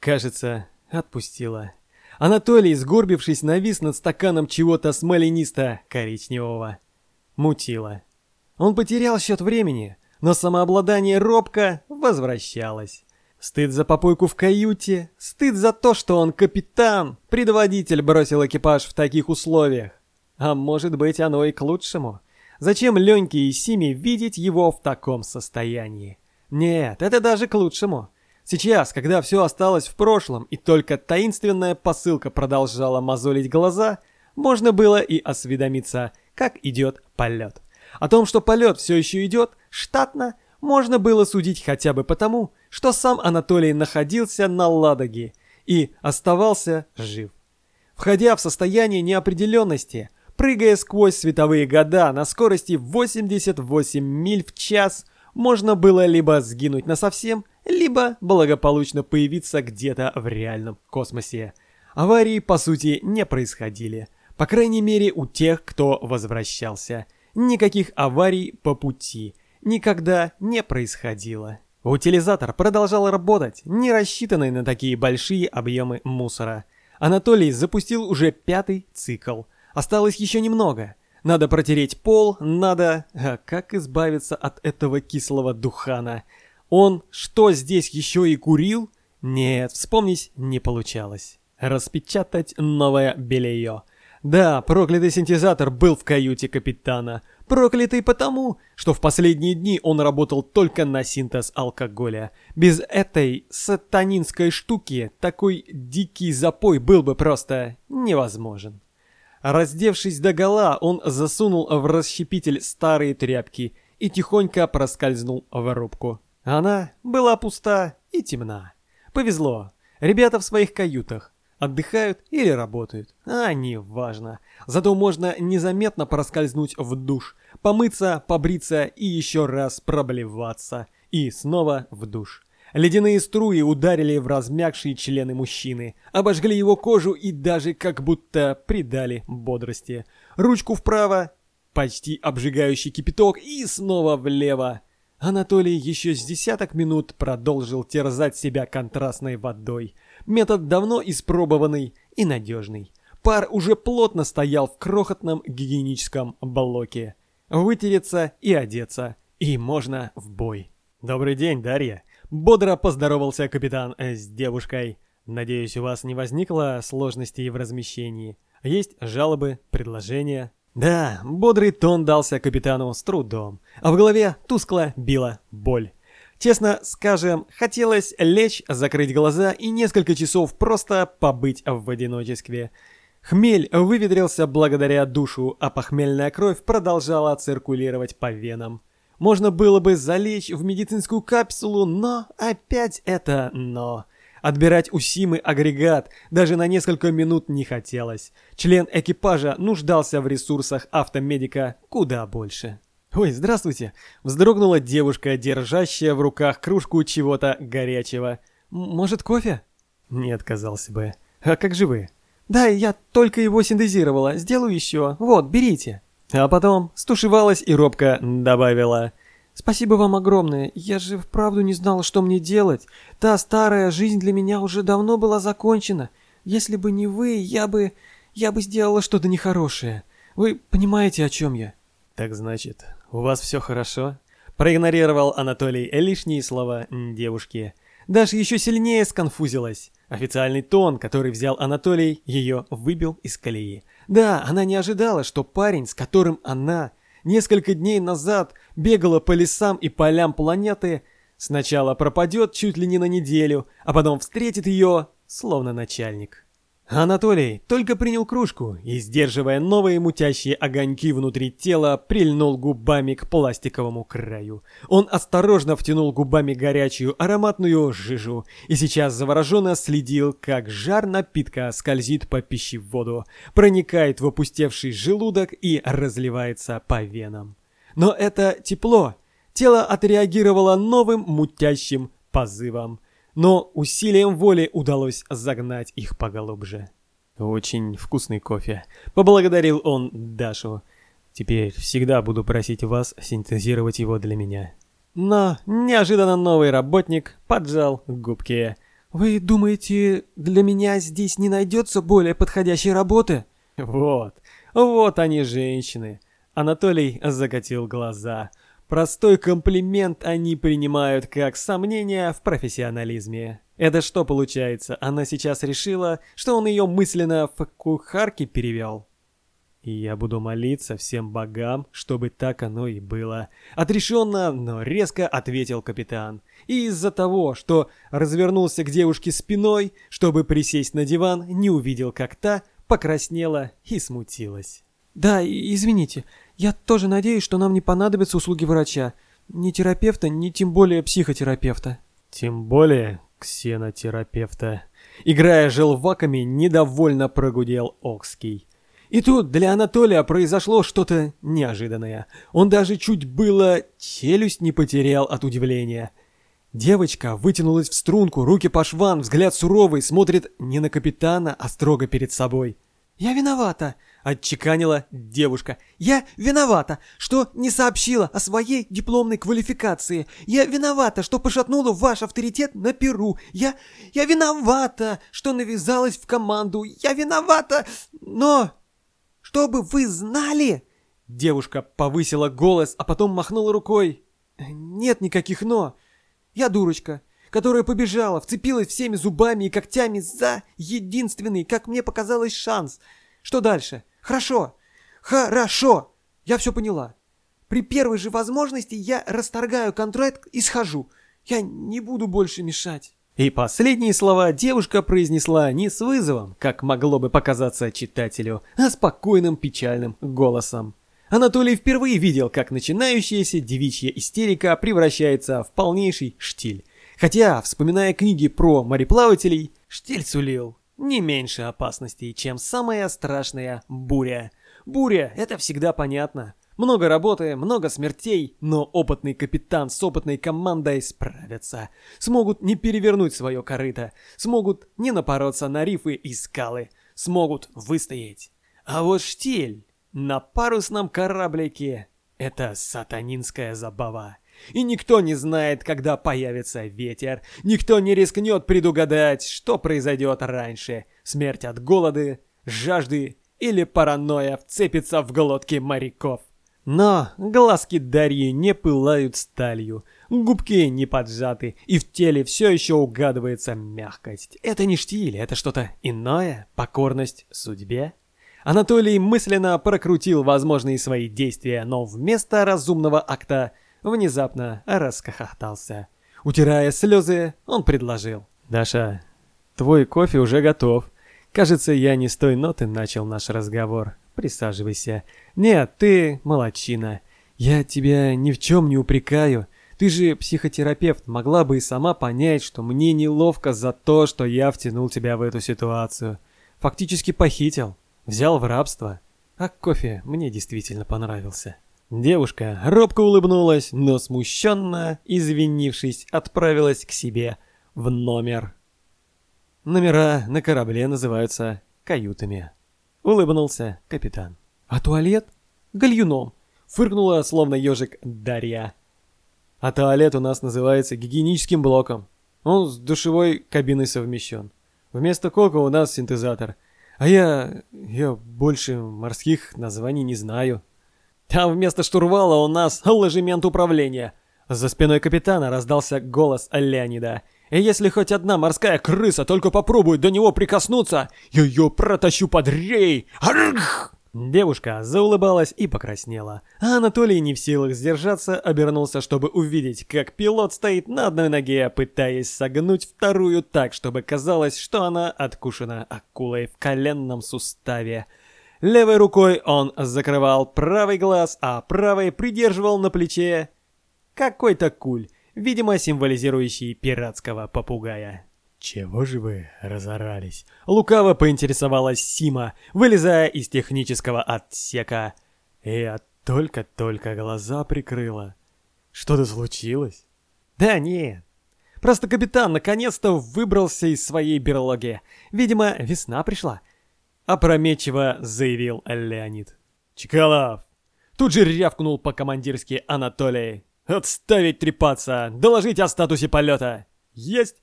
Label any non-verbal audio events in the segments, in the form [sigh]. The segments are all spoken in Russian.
Кажется, отпустила. Анатолий, сгорбившись, навис над стаканом чего-то смоленисто-коричневого. Мутило. Он потерял счет времени, но самообладание робко возвращалось. Стыд за попойку в каюте, стыд за то, что он капитан, предводитель бросил экипаж в таких условиях. А может быть оно и к лучшему. Зачем Леньке и Симе видеть его в таком состоянии? Нет, это даже к лучшему. Сейчас, когда все осталось в прошлом и только таинственная посылка продолжала мозолить глаза, можно было и осведомиться, как идет полет. О том, что полет все еще идет, штатно, можно было судить хотя бы потому, что сам Анатолий находился на Ладоге и оставался жив. Входя в состояние неопределенности, прыгая сквозь световые года на скорости 88 миль в час, можно было либо сгинуть насовсем, либо благополучно появиться где-то в реальном космосе. Аварии, по сути, не происходили. По крайней мере, у тех, кто возвращался. Никаких аварий по пути никогда не происходило. Утилизатор продолжал работать, не рассчитанный на такие большие объемы мусора. Анатолий запустил уже пятый цикл. Осталось еще немного. Надо протереть пол, надо... А как избавиться от этого кислого духана? Он что, здесь еще и курил? Нет, вспомнить не получалось. Распечатать новое белье. Да, проклятый синтезатор был в каюте капитана. Проклятый потому, что в последние дни он работал только на синтез алкоголя. Без этой сатанинской штуки такой дикий запой был бы просто невозможен. Раздевшись до гола, он засунул в расщепитель старые тряпки и тихонько проскользнул в рубку. Она была пуста и темна. Повезло. Ребята в своих каютах. Отдыхают или работают. А, неважно. Зато можно незаметно проскользнуть в душ, помыться, побриться и еще раз проблеваться. И снова в душ. Ледяные струи ударили в размягшие члены мужчины, обожгли его кожу и даже как будто придали бодрости. Ручку вправо, почти обжигающий кипяток и снова влево. Анатолий еще с десяток минут продолжил терзать себя контрастной водой. Метод давно испробованный и надежный. Пар уже плотно стоял в крохотном гигиеническом блоке. Вытереться и одеться. И можно в бой. «Добрый день, Дарья!» Бодро поздоровался капитан с девушкой. «Надеюсь, у вас не возникло сложностей в размещении. Есть жалобы, предложения?» Да, бодрый тон дался капитану с трудом, а в голове тускло била боль. Честно скажем, хотелось лечь, закрыть глаза и несколько часов просто побыть в одиночестве. Хмель выветрился благодаря душу, а похмельная кровь продолжала циркулировать по венам. Можно было бы залечь в медицинскую капсулу, но опять это «но». Отбирать у Симы агрегат даже на несколько минут не хотелось. Член экипажа нуждался в ресурсах автомедика куда больше. «Ой, здравствуйте!» – вздрогнула девушка, держащая в руках кружку чего-то горячего. «Может, кофе?» Не отказался бы. «А как же вы?» «Да, я только его синтезировала. Сделаю еще. Вот, берите». А потом стушевалась и робко добавила. «Спасибо вам огромное. Я же вправду не знала, что мне делать. Та старая жизнь для меня уже давно была закончена. Если бы не вы, я бы... я бы сделала что-то нехорошее. Вы понимаете, о чем я?» «Так значит, у вас все хорошо?» Проигнорировал Анатолий лишние слова девушки. Даша еще сильнее сконфузилась. Официальный тон, который взял Анатолий, ее выбил из колеи. Да, она не ожидала, что парень, с которым она несколько дней назад бегала по лесам и полям планеты, сначала пропадет чуть ли не на неделю, а потом встретит ее, словно начальник. Анатолий только принял кружку и, сдерживая новые мутящие огоньки внутри тела, прильнул губами к пластиковому краю. Он осторожно втянул губами горячую ароматную жижу и сейчас завороженно следил, как жар напитка скользит по пищеводу, проникает в опустевший желудок и разливается по венам. Но это тепло. Тело отреагировало новым мутящим позывом но усилием воли удалось загнать их поглубже. «Очень вкусный кофе», — поблагодарил он Дашу. «Теперь всегда буду просить вас синтезировать его для меня». Но неожиданно новый работник поджал губки. «Вы думаете, для меня здесь не найдется более подходящей работы?» «Вот, вот они, женщины!» Анатолий закатил глаза. Простой комплимент они принимают как сомнение в профессионализме. Это что получается? Она сейчас решила, что он ее мысленно в кухарки перевел? И я буду молиться всем богам, чтобы так оно и было. Отрешенно, но резко ответил капитан. И из-за того, что развернулся к девушке спиной, чтобы присесть на диван, не увидел, как та покраснела и смутилась. «Да, извините, я тоже надеюсь, что нам не понадобятся услуги врача. Ни терапевта, ни тем более психотерапевта». «Тем более ксенотерапевта». Играя желваками, недовольно прогудел Окский. И тут для Анатолия произошло что-то неожиданное. Он даже чуть было челюсть не потерял от удивления. Девочка вытянулась в струнку, руки по швам, взгляд суровый, смотрит не на капитана, а строго перед собой. «Я виновата», — отчеканила девушка. «Я виновата, что не сообщила о своей дипломной квалификации. Я виновата, что пошатнула ваш авторитет на Перу. Я... я виновата, что навязалась в команду. Я виновата, но...» Чтобы вы знали!» Девушка повысила голос, а потом махнула рукой. «Нет никаких «но». Я дурочка, которая побежала, вцепилась всеми зубами и когтями за единственный, как мне показалось, шанс. Что дальше? Хорошо, хорошо, я все поняла. При первой же возможности я расторгаю контракт и схожу. Я не буду больше мешать». И последние слова девушка произнесла не с вызовом, как могло бы показаться читателю, а спокойным печальным голосом. Анатолий впервые видел, как начинающаяся девичья истерика превращается в полнейший штиль. Хотя, вспоминая книги про мореплавателей, штиль сулил не меньше опасностей, чем самая страшная буря. Буря — это всегда понятно. Много работы, много смертей, но опытный капитан с опытной командой справятся. Смогут не перевернуть свое корыто, смогут не напороться на рифы и скалы, смогут выстоять. А вот штиль на парусном кораблике — это сатанинская забава. И никто не знает, когда появится ветер, никто не рискнет предугадать, что произойдет раньше. Смерть от голода, жажды или паранойя вцепится в глотки моряков. Но глазки Дарьи не пылают сталью, губки не поджаты, и в теле все еще угадывается мягкость. Это не штиль, это что-то иное, покорность судьбе. Анатолий мысленно прокрутил возможные свои действия, но вместо разумного акта внезапно расхохотался. Утирая слезы, он предложил. «Даша, твой кофе уже готов. Кажется, я не с той ноты начал наш разговор. Присаживайся. Нет, ты молодчина. Я тебя ни в чем не упрекаю. Ты же психотерапевт, могла бы и сама понять, что мне неловко за то, что я втянул тебя в эту ситуацию. Фактически похитил, взял в рабство. А кофе мне действительно понравился. Девушка робко улыбнулась, но смущенно, извинившись, отправилась к себе в номер. Номера на корабле называются каютами. Улыбнулся капитан. «А туалет?» «Гальюном!» Фыркнула, словно ежик, Дарья. «А туалет у нас называется гигиеническим блоком. Он с душевой кабиной совмещен. Вместо кока у нас синтезатор. А я... я больше морских названий не знаю». «Там вместо штурвала у нас ложемент управления». За спиной капитана раздался голос Леонида. И если хоть одна морская крыса только попробует до него прикоснуться, я ее протащу под рей! Аргх! Девушка заулыбалась и покраснела, а Анатолий не в силах сдержаться, обернулся, чтобы увидеть, как пилот стоит на одной ноге, пытаясь согнуть вторую так, чтобы казалось, что она откушена акулой в коленном суставе. Левой рукой он закрывал правый глаз, а правой придерживал на плече какой-то куль видимо, символизирующий пиратского попугая. «Чего же вы разорались?» Лукаво поинтересовалась Сима, вылезая из технического отсека. Я только-только глаза прикрыла. «Что-то случилось?» «Да нет. Просто капитан наконец-то выбрался из своей берлоги. Видимо, весна пришла». Опрометчиво заявил Леонид. «Чкалов!» Тут же рявкнул по-командирски Анатолий. «Отставить трепаться! Доложить о статусе полета!» «Есть!»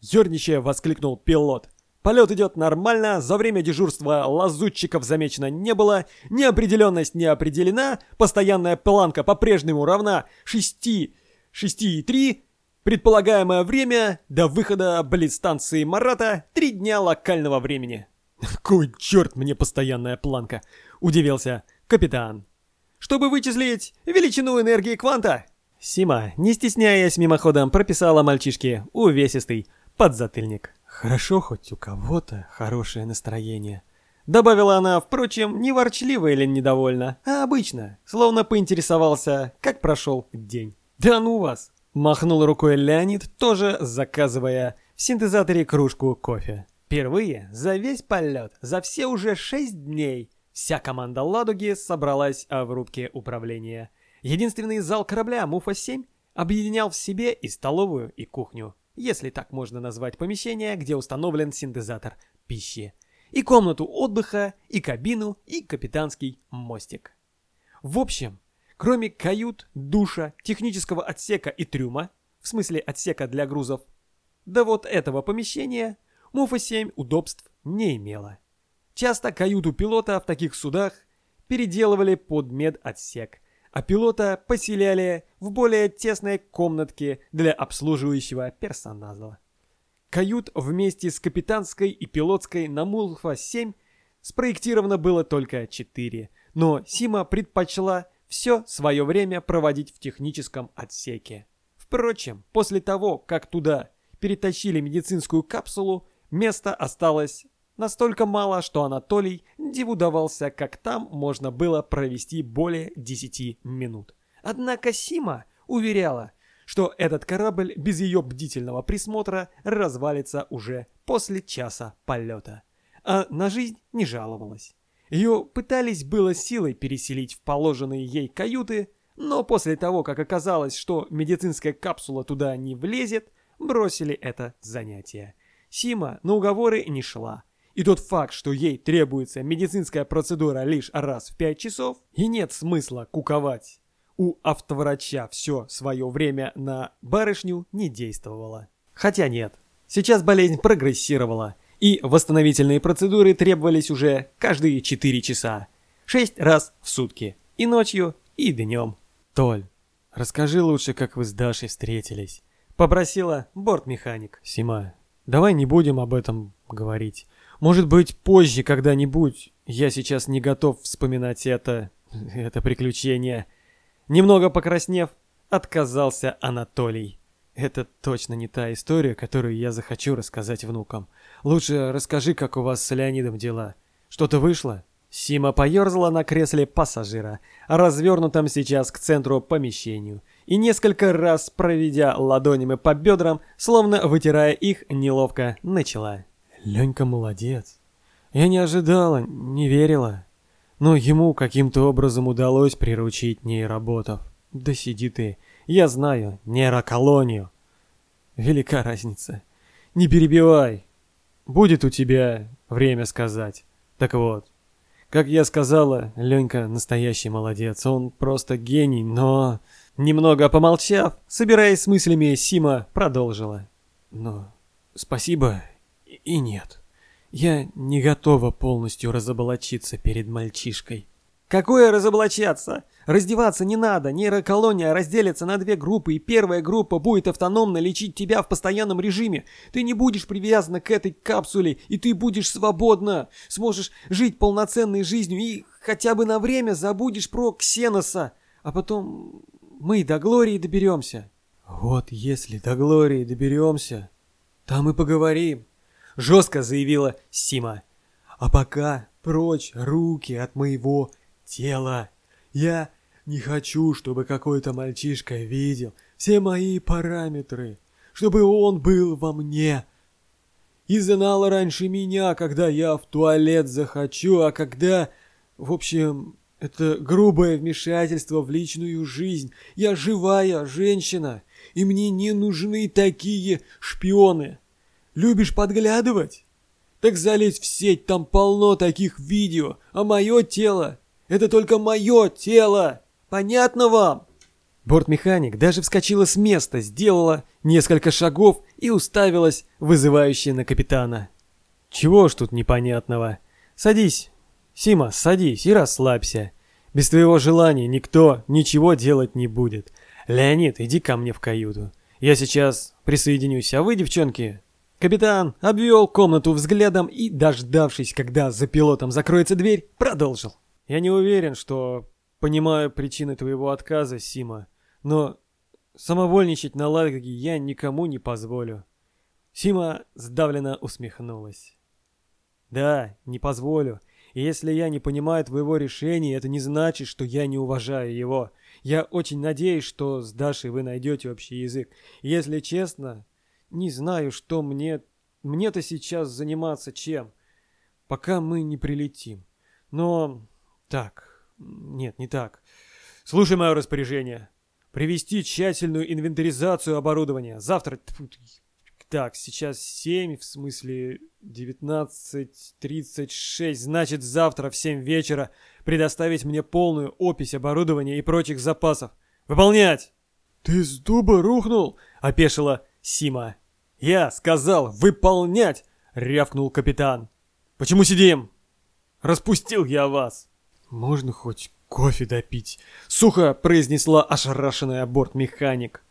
Ёрничая воскликнул пилот. Полет идет нормально, за время дежурства лазутчиков замечено не было, неопределенность не определена, постоянная планка по-прежнему равна 6, 6,3, предполагаемое время до выхода близ-станции Марата 3 дня локального времени. «Кой черт мне постоянная планка?» – удивился капитан. «Чтобы вычислить величину энергии кванта!» Сима, не стесняясь мимоходом, прописала мальчишке увесистый подзатыльник. «Хорошо хоть у кого-то хорошее настроение». Добавила она, впрочем, не ворчливо или недовольна, а обычно, словно поинтересовался, как прошел день. «Да ну вас!» – махнул рукой Леонид, тоже заказывая в синтезаторе кружку кофе. Впервые за весь полет, за все уже шесть дней, вся команда «Ладуги» собралась в рубке управления. Единственный зал корабля «Муфа-7» объединял в себе и столовую, и кухню если так можно назвать помещение, где установлен синтезатор пищи, и комнату отдыха, и кабину, и капитанский мостик. В общем, кроме кают, душа, технического отсека и трюма, в смысле отсека для грузов, да вот этого помещения, Муфа-7 удобств не имела. Часто каюту пилота в таких судах переделывали под медотсек, а пилота поселяли в более тесной комнатке для обслуживающего персонала. Кают вместе с капитанской и пилотской на Мулфа-7 спроектировано было только 4, но Сима предпочла все свое время проводить в техническом отсеке. Впрочем, после того, как туда перетащили медицинскую капсулу, места осталось Настолько мало, что Анатолий диву давался, как там можно было провести более 10 минут. Однако Сима уверяла, что этот корабль без ее бдительного присмотра развалится уже после часа полета. А на жизнь не жаловалась. Ее пытались было силой переселить в положенные ей каюты, но после того, как оказалось, что медицинская капсула туда не влезет, бросили это занятие. Сима на уговоры не шла, и тот факт, что ей требуется медицинская процедура лишь раз в 5 часов, и нет смысла куковать. У автоврача все свое время на барышню не действовало. Хотя нет, сейчас болезнь прогрессировала, и восстановительные процедуры требовались уже каждые 4 часа. 6 раз в сутки. И ночью, и днем. Толь, расскажи лучше, как вы с Дашей встретились. Попросила бортмеханик. Сима, давай не будем об этом говорить. Может быть, позже когда-нибудь. Я сейчас не готов вспоминать это... [laughs] это приключение. Немного покраснев, отказался Анатолий. Это точно не та история, которую я захочу рассказать внукам. Лучше расскажи, как у вас с Леонидом дела. Что-то вышло? Сима поерзала на кресле пассажира, развернутом сейчас к центру помещению, и несколько раз, проведя ладонями по бедрам, словно вытирая их, неловко начала. Ленька молодец. Я не ожидала, не верила. Но ему каким-то образом удалось приручить нейроботов. Да сиди ты, я знаю, нейроколонию. Велика разница. Не перебивай. Будет у тебя время сказать. Так вот, как я сказала, Ленька настоящий молодец. Он просто гений, но... Немного помолчав, собираясь с мыслями, Сима продолжила. Но спасибо и нет. Я не готова полностью разоблачиться перед мальчишкой. Какое разоблачаться? Раздеваться не надо. Нейроколония разделится на две группы, и первая группа будет автономно лечить тебя в постоянном режиме. Ты не будешь привязана к этой капсуле, и ты будешь свободна. Сможешь жить полноценной жизнью и хотя бы на время забудешь про Ксеноса. А потом мы до Глории доберемся. Вот если до Глории доберемся, там и поговорим жестко заявила Сима. А пока прочь руки от моего тела. Я не хочу, чтобы какой-то мальчишка видел все мои параметры, чтобы он был во мне. И знал раньше меня, когда я в туалет захочу, а когда... В общем, это грубое вмешательство в личную жизнь. Я живая женщина, и мне не нужны такие шпионы. Любишь подглядывать? Так залезь в сеть, там полно таких видео, а мое тело — это только мое тело. Понятно вам? Бортмеханик даже вскочила с места, сделала несколько шагов и уставилась, вызывающе на капитана. «Чего ж тут непонятного? Садись, Сима, садись и расслабься. Без твоего желания никто ничего делать не будет. Леонид, иди ко мне в каюту. Я сейчас присоединюсь, а вы, девчонки...» Капитан обвел комнату взглядом и, дождавшись, когда за пилотом закроется дверь, продолжил. «Я не уверен, что понимаю причины твоего отказа, Сима, но самовольничать на лагере я никому не позволю». Сима сдавленно усмехнулась. «Да, не позволю. И если я не понимаю твоего решения, это не значит, что я не уважаю его. Я очень надеюсь, что с Дашей вы найдете общий язык. если честно, не знаю, что мне... Мне-то сейчас заниматься чем, пока мы не прилетим. Но... Так... Нет, не так. Слушай мое распоряжение. Привести тщательную инвентаризацию оборудования. Завтра... Так, сейчас 7, в смысле 19.36, значит завтра в 7 вечера предоставить мне полную опись оборудования и прочих запасов. Выполнять! Ты с дуба рухнул? Опешила Сима. Я сказал выполнять! Рявкнул капитан. Почему сидим? Распустил я вас. Можно хоть кофе допить? Сухо произнесла ошарашенная бортмеханик.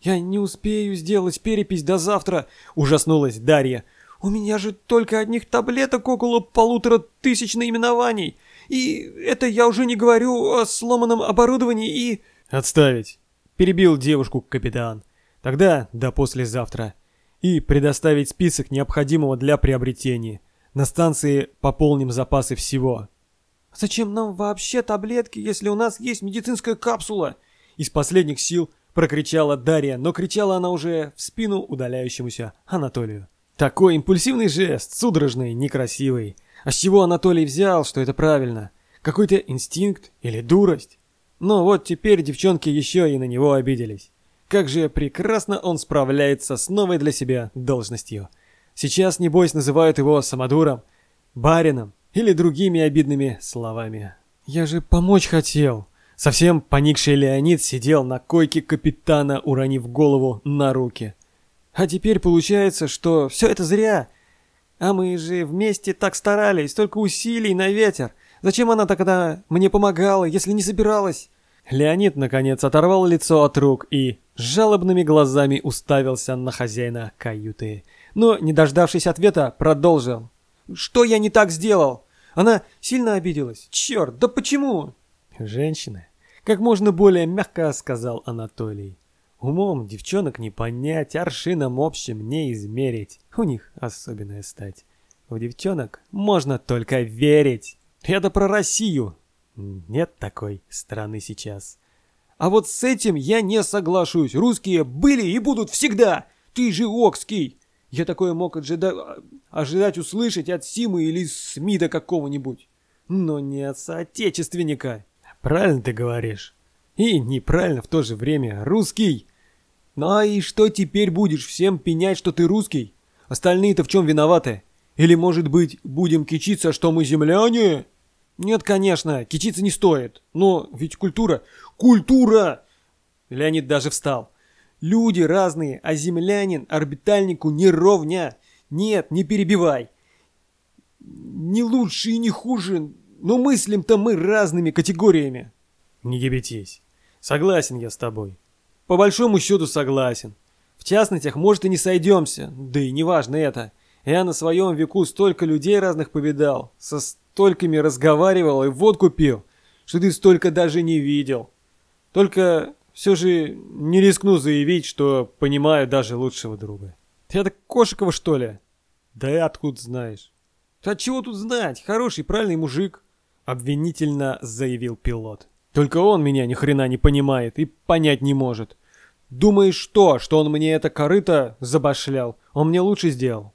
«Я не успею сделать перепись до завтра», — ужаснулась Дарья. «У меня же только одних таблеток около полутора тысяч наименований. И это я уже не говорю о сломанном оборудовании и...» «Отставить», — перебил девушку капитан. «Тогда до послезавтра. И предоставить список необходимого для приобретения. На станции пополним запасы всего». «Зачем нам вообще таблетки, если у нас есть медицинская капсула?» Из последних сил Прокричала Дарья, но кричала она уже в спину удаляющемуся Анатолию. Такой импульсивный жест, судорожный, некрасивый. А с чего Анатолий взял, что это правильно? Какой-то инстинкт или дурость? Но вот теперь девчонки еще и на него обиделись. Как же прекрасно он справляется с новой для себя должностью. Сейчас, небось, называют его самодуром, барином или другими обидными словами. «Я же помочь хотел», Совсем поникший Леонид сидел на койке капитана, уронив голову на руки. А теперь получается, что все это зря. А мы же вместе так старались, столько усилий на ветер. Зачем она тогда мне помогала, если не собиралась? Леонид, наконец, оторвал лицо от рук и жалобными глазами уставился на хозяина каюты. Но, не дождавшись ответа, продолжил. «Что я не так сделал? Она сильно обиделась? Черт, да почему?» «Женщины как можно более мягко сказал Анатолий. Умом девчонок не понять, аршином общим не измерить. У них особенная стать. У девчонок можно только верить. Это про Россию. Нет такой страны сейчас. А вот с этим я не соглашусь. Русские были и будут всегда. Ты же Окский. Я такое мог ожида... ожидать услышать от Симы или Смита какого-нибудь. Но не от соотечественника. Правильно ты говоришь. И неправильно в то же время. Русский. Ну а и что теперь будешь всем пенять, что ты русский? Остальные-то в чем виноваты? Или, может быть, будем кичиться, что мы земляне? Нет, конечно, кичиться не стоит. Но ведь культура... Культура! Леонид даже встал. Люди разные, а землянин орбитальнику не ровня. Нет, не перебивай. Не лучше и не хуже, но мыслим-то мы разными категориями. Не ебетесь. Согласен я с тобой. По большому счету согласен. В частностях, может, и не сойдемся, да и неважно это. Я на своем веку столько людей разных повидал, со столькими разговаривал и водку пил, что ты столько даже не видел. Только все же не рискну заявить, что понимаю даже лучшего друга. Ты это Кошикова, что ли? Да и откуда знаешь? От чего тут знать? Хороший, правильный мужик. Обвинительно заявил пилот. Только он меня ни хрена не понимает и понять не может. Думаешь что, что он мне это корыто забашлял? Он мне лучше сделал.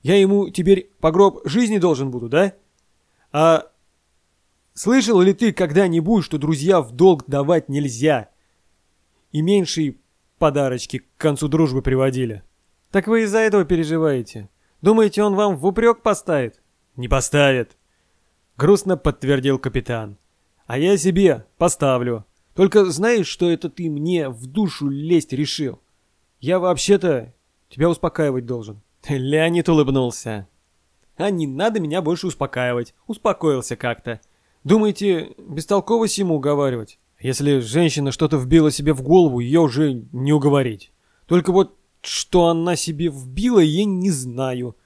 Я ему теперь по гроб жизни должен буду, да? А слышал ли ты когда-нибудь, что друзья в долг давать нельзя? И меньшие подарочки к концу дружбы приводили. Так вы из-за этого переживаете? Думаете, он вам в упрек поставит? Не поставит. Грустно подтвердил капитан. А я себе поставлю. Только знаешь, что это ты мне в душу лезть решил? Я вообще-то тебя успокаивать должен. [laughs] Леонид улыбнулся. А не надо меня больше успокаивать. Успокоился как-то. Думаете, бестолково ему уговаривать? Если женщина что-то вбила себе в голову, ее уже не уговорить. Только вот что она себе вбила, я не знаю.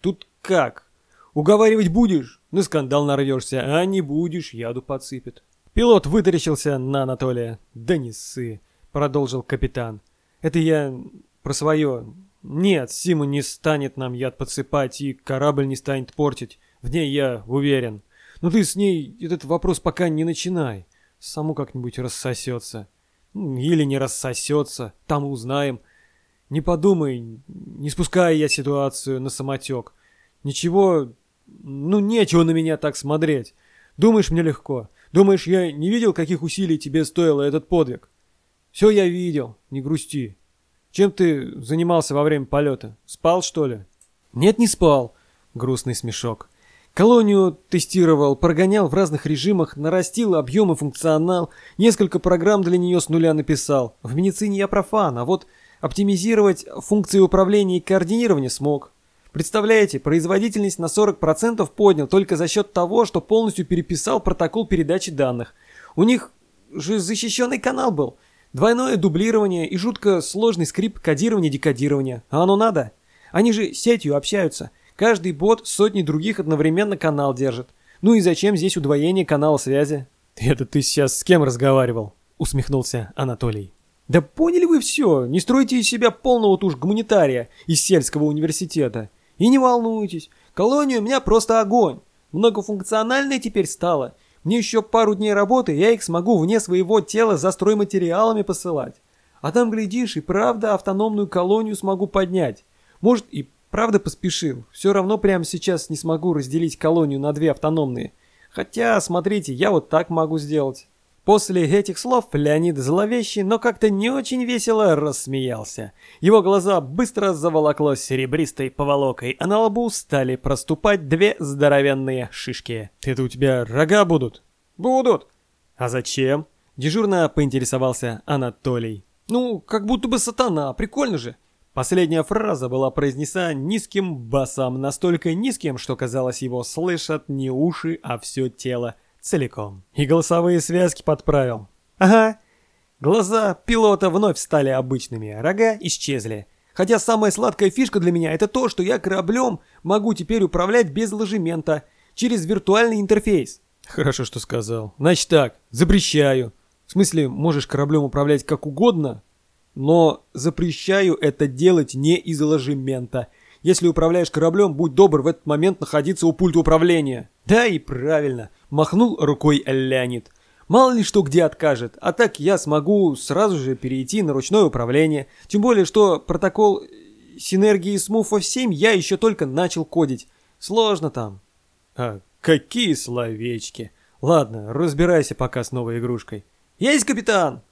Тут как? Уговаривать будешь? На скандал нарвешься, а не будешь, яду подсыпет. Пилот вытаращился на Анатолия. «Да не ссы», — продолжил капитан. «Это я про свое. Нет, Симу не станет нам яд подсыпать, и корабль не станет портить. В ней я уверен. Но ты с ней этот вопрос пока не начинай. Саму как-нибудь рассосется. Или не рассосется, там узнаем. Не подумай, не спуская я ситуацию на самотек. Ничего, ну нечего на меня так смотреть. Думаешь, мне легко. Думаешь, я не видел, каких усилий тебе стоило этот подвиг? Все я видел, не грусти. Чем ты занимался во время полета? Спал, что ли? Нет, не спал. Грустный смешок. Колонию тестировал, прогонял в разных режимах, нарастил объем и функционал, несколько программ для нее с нуля написал. В медицине я профан, а вот оптимизировать функции управления и координирования смог. Представляете, производительность на 40% поднял только за счет того, что полностью переписал протокол передачи данных. У них же защищенный канал был. Двойное дублирование и жутко сложный скрипт кодирования-декодирования. А оно надо? Они же сетью общаются. Каждый бот сотни других одновременно канал держит. Ну и зачем здесь удвоение канала связи? Это ты сейчас с кем разговаривал? Усмехнулся Анатолий. Да поняли вы все, не стройте из себя полного туш гуманитария из сельского университета. И не волнуйтесь, колония у меня просто огонь. Многофункциональная теперь стала. Мне еще пару дней работы, я их смогу вне своего тела за стройматериалами посылать. А там, глядишь, и правда автономную колонию смогу поднять. Может, и правда поспешил. Все равно прямо сейчас не смогу разделить колонию на две автономные. Хотя, смотрите, я вот так могу сделать. После этих слов Леонид зловещий, но как-то не очень весело рассмеялся. Его глаза быстро заволокло серебристой поволокой, а на лбу стали проступать две здоровенные шишки. «Это у тебя рога будут?» «Будут!» «А зачем?» Дежурно поинтересовался Анатолий. «Ну, как будто бы сатана, прикольно же!» Последняя фраза была произнесена низким басом, настолько низким, что казалось его слышат не уши, а все тело целиком. И голосовые связки подправил. Ага. Глаза пилота вновь стали обычными, рога исчезли. Хотя самая сладкая фишка для меня это то, что я кораблем могу теперь управлять без ложемента, через виртуальный интерфейс. Хорошо, что сказал. Значит так, запрещаю. В смысле, можешь кораблем управлять как угодно, но запрещаю это делать не из ложемента. Если управляешь кораблем, будь добр в этот момент находиться у пульта управления. Да и правильно. Махнул рукой Леонид. Мало ли что где откажет, а так я смогу сразу же перейти на ручное управление. Тем более, что протокол синергии с Муфов 7 я еще только начал кодить. Сложно там. А какие словечки. Ладно, разбирайся пока с новой игрушкой. Есть, капитан!